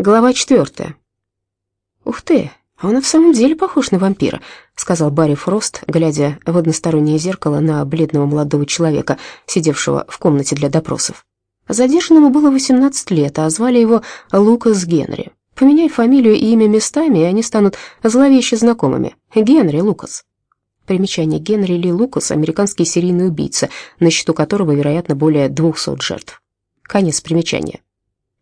Глава четвертая. «Ух ты, он и в самом деле похож на вампира», — сказал Барри Фрост, глядя в одностороннее зеркало на бледного молодого человека, сидевшего в комнате для допросов. Задержанному было 18 лет, а звали его Лукас Генри. Поменяй фамилию и имя местами, и они станут зловеще знакомыми. Генри Лукас. Примечание Генри Ли Лукас – американский серийный убийца, на счету которого, вероятно, более 200 жертв. Конец примечания.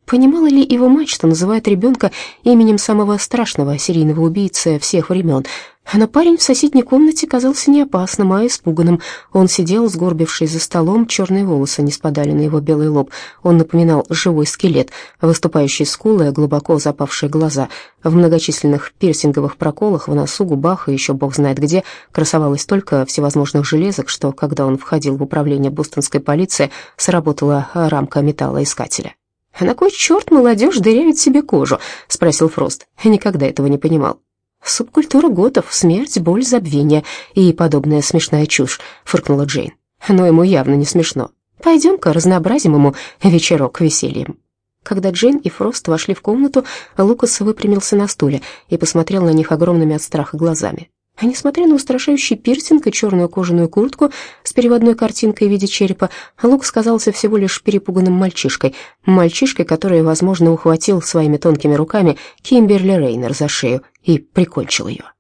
Понимала ли его мать, что называет ребенка именем самого страшного серийного убийцы всех времен? Но парень в соседней комнате казался не опасным, а испуганным. Он сидел, сгорбившись за столом, черные волосы не спадали на его белый лоб. Он напоминал живой скелет, выступающие скулы, глубоко запавшие глаза. В многочисленных пирсинговых проколах в носу, губах и еще бог знает где красовалось столько всевозможных железок, что, когда он входил в управление бостонской полиции, сработала рамка металлоискателя. «А на кой черт молодежь дырявит себе кожу?» — спросил Фрост. Никогда этого не понимал. «Субкультура готов, смерть, боль, забвение и подобная смешная чушь», — фыркнула Джейн. «Но ему явно не смешно. Пойдем-ка разнообразим ему вечерок весельем». Когда Джейн и Фрост вошли в комнату, Лукас выпрямился на стуле и посмотрел на них огромными от страха глазами. А несмотря на устрашающий пирсинг и черную кожаную куртку с переводной картинкой в виде черепа, Лук сказался всего лишь перепуганным мальчишкой. Мальчишкой, который, возможно, ухватил своими тонкими руками Кимберли Рейнер за шею и прикончил ее.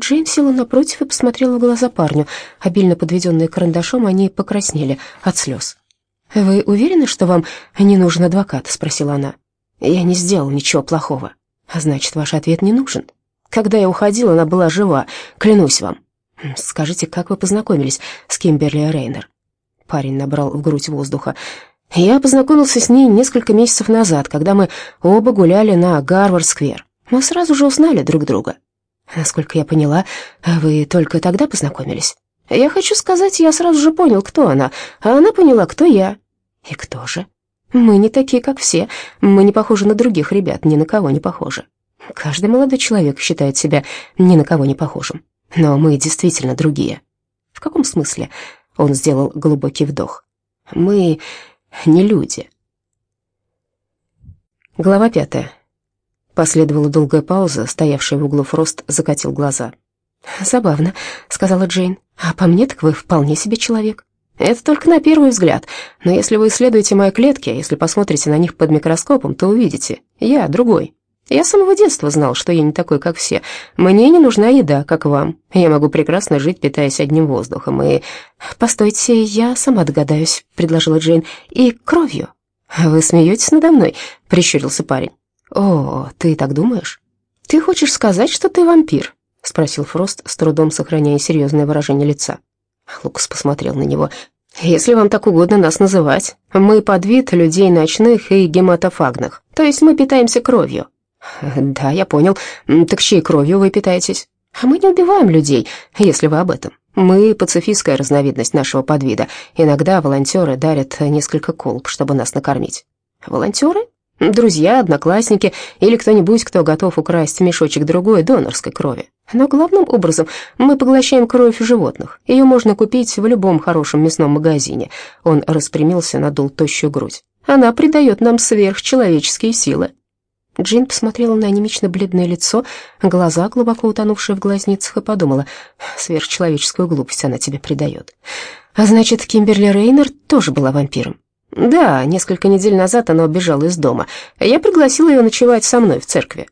Джейн села напротив и посмотрела в глаза парню. Обильно подведенные карандашом, они покраснели от слез. «Вы уверены, что вам не нужен адвокат?» — спросила она. «Я не сделал ничего плохого». «А значит, ваш ответ не нужен?» Когда я уходила, она была жива, клянусь вам. Скажите, как вы познакомились с Кимберли Рейнер? Парень набрал в грудь воздуха. Я познакомился с ней несколько месяцев назад, когда мы оба гуляли на Гарвард-сквер. Мы сразу же узнали друг друга. Насколько я поняла, вы только тогда познакомились? Я хочу сказать, я сразу же понял, кто она, а она поняла, кто я. И кто же? Мы не такие, как все. Мы не похожи на других ребят, ни на кого не похожи. Каждый молодой человек считает себя ни на кого не похожим. Но мы действительно другие. В каком смысле? Он сделал глубокий вдох. Мы не люди. Глава пятая. Последовала долгая пауза, стоявший в углу Фрост закатил глаза. «Забавно», — сказала Джейн. «А по мне так вы вполне себе человек». «Это только на первый взгляд, но если вы исследуете мои клетки, если посмотрите на них под микроскопом, то увидите, я другой». Я с самого детства знал, что я не такой, как все. Мне не нужна еда, как вам. Я могу прекрасно жить, питаясь одним воздухом. И... Постойте, я сама догадаюсь, предложила Джейн. И кровью. Вы смеетесь надо мной? Прищурился парень. О, ты так думаешь? Ты хочешь сказать, что ты вампир? Спросил Фрост, с трудом сохраняя серьезное выражение лица. Лукас посмотрел на него. «Если вам так угодно нас называть, мы подвид людей ночных и гематофагных, то есть мы питаемся кровью. «Да, я понял. Так чьей кровью вы питаетесь?» «А мы не убиваем людей, если вы об этом. Мы пацифистская разновидность нашего подвида. Иногда волонтеры дарят несколько колб, чтобы нас накормить». «Волонтеры?» «Друзья, одноклассники или кто-нибудь, кто готов украсть мешочек другой донорской крови. Но главным образом мы поглощаем кровь животных. Ее можно купить в любом хорошем мясном магазине». Он распрямился, надул тощую грудь. «Она придает нам сверхчеловеческие силы». Джин посмотрела на анемично-бледное лицо, глаза, глубоко утонувшие в глазницах, и подумала, сверхчеловеческую глупость она тебе придает. А значит, Кимберли Рейнер тоже была вампиром? Да, несколько недель назад она убежала из дома. Я пригласила ее ночевать со мной в церкви.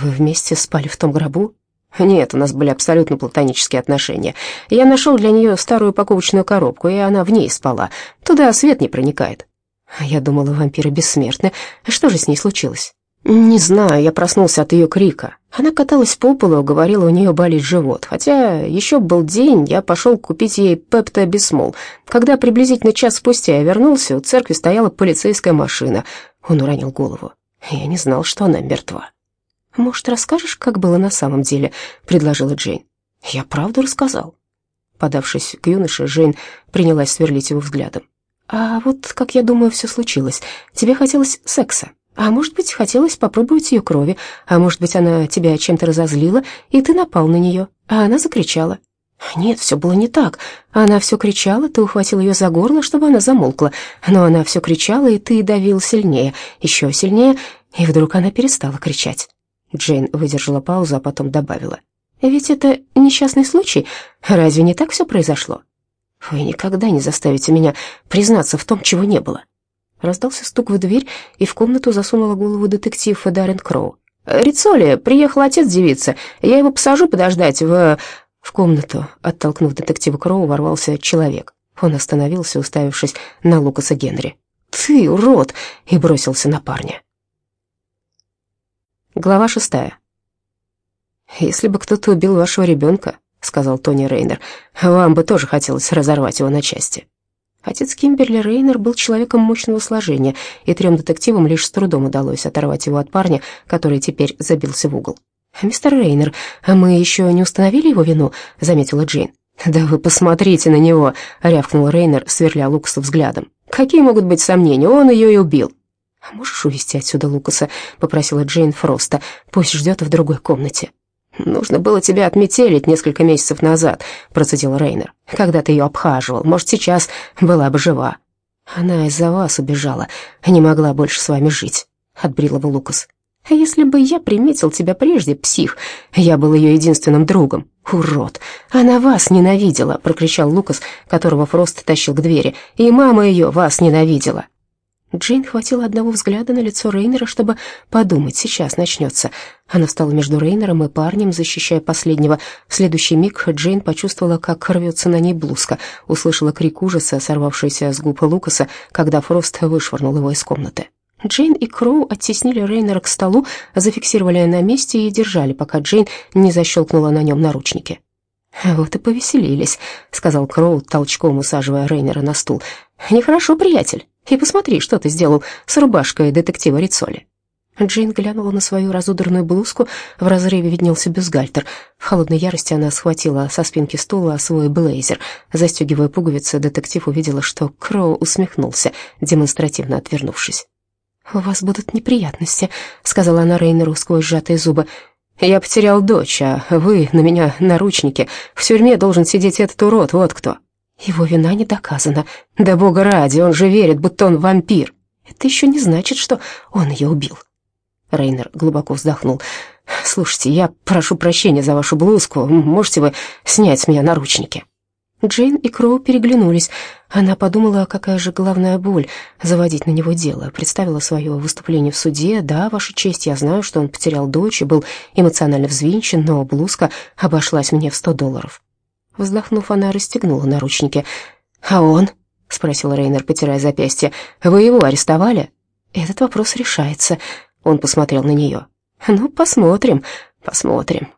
Вы вместе спали в том гробу? Нет, у нас были абсолютно платонические отношения. Я нашел для нее старую упаковочную коробку, и она в ней спала. Туда свет не проникает. Я думала, вампиры бессмертны. Что же с ней случилось? «Не знаю, я проснулся от ее крика. Она каталась по полу, говорила, у нее болит живот. Хотя еще был день, я пошел купить ей пепто-бисмол. Когда приблизительно час спустя я вернулся, у церкви стояла полицейская машина. Он уронил голову. Я не знал, что она мертва. «Может, расскажешь, как было на самом деле?» — предложила Джейн. «Я правду рассказал». Подавшись к юноше, Джейн принялась сверлить его взглядом. «А вот, как я думаю, все случилось. Тебе хотелось секса?» А может быть, хотелось попробовать ее крови, а может быть, она тебя чем-то разозлила, и ты напал на нее, а она закричала. Нет, все было не так. Она все кричала, ты ухватил ее за горло, чтобы она замолкла, но она все кричала, и ты давил сильнее, еще сильнее, И вдруг она перестала кричать. Джейн выдержала паузу, а потом добавила. «Ведь это несчастный случай. Разве не так все произошло? Вы никогда не заставите меня признаться в том, чего не было». Раздался стук в дверь, и в комнату засунула голову детектив Даррен Кроу. «Рицоли, приехал отец девицы. Я его посажу подождать в...» В комнату, оттолкнув детектива Кроу, ворвался человек. Он остановился, уставившись на Лукаса Генри. «Ты, урод!» и бросился на парня. Глава шестая. «Если бы кто-то убил вашего ребенка, — сказал Тони Рейнер, — вам бы тоже хотелось разорвать его на части». Отец Кимберли Рейнер был человеком мощного сложения, и трем детективам лишь с трудом удалось оторвать его от парня, который теперь забился в угол. «Мистер Рейнер, а мы еще не установили его вину?» — заметила Джейн. «Да вы посмотрите на него!» — рявкнул Рейнер, сверля Лукаса взглядом. «Какие могут быть сомнения? Он ее и убил!» «А «Можешь увезти отсюда Лукаса?» — попросила Джейн Фроста. «Пусть ждет в другой комнате». «Нужно было тебя отметелить несколько месяцев назад», — процедил Рейнер. «Когда ты ее обхаживал, может, сейчас была бы жива». «Она из-за вас убежала, не могла больше с вами жить», — отбрил его Лукас. «А если бы я приметил тебя прежде, псих, я был ее единственным другом. Урод! Она вас ненавидела!» — прокричал Лукас, которого Фрост тащил к двери. «И мама ее вас ненавидела!» Джейн хватило одного взгляда на лицо Рейнера, чтобы подумать, сейчас начнется. Она встала между Рейнером и парнем, защищая последнего. В следующий миг Джейн почувствовала, как рвется на ней блузка, услышала крик ужаса, сорвавшийся с губ Лукаса, когда Фрост вышвырнул его из комнаты. Джейн и Кроу оттеснили Рейнера к столу, зафиксировали на месте и держали, пока Джейн не защелкнула на нем наручники. «Вот и повеселились», — сказал Кроу, толчком усаживая Рейнера на стул. «Нехорошо, приятель. И посмотри, что ты сделал с рубашкой детектива Рицоли». Джейн глянула на свою разудранную блузку, в разрыве виднелся бюстгальтер. В холодной ярости она схватила со спинки стула свой блейзер. Застегивая пуговицы, детектив увидела, что Кроу усмехнулся, демонстративно отвернувшись. «У вас будут неприятности», — сказала она Рейнеру сквозь сжатые зубы. «Я потерял дочь, а вы на меня наручники. В тюрьме должен сидеть этот урод, вот кто». Его вина не доказана. Да бога ради, он же верит, будто он вампир. Это еще не значит, что он ее убил. Рейнер глубоко вздохнул. «Слушайте, я прошу прощения за вашу блузку. Можете вы снять с меня наручники?» Джейн и Кроу переглянулись. Она подумала, какая же главная боль заводить на него дело. Представила свое выступление в суде. «Да, Ваша честь, я знаю, что он потерял дочь и был эмоционально взвинчен, но блузка обошлась мне в сто долларов». Вздохнув, она расстегнула наручники. «А он?» — спросил Рейнер, потирая запястье. «Вы его арестовали?» «Этот вопрос решается». Он посмотрел на нее. «Ну, посмотрим, посмотрим».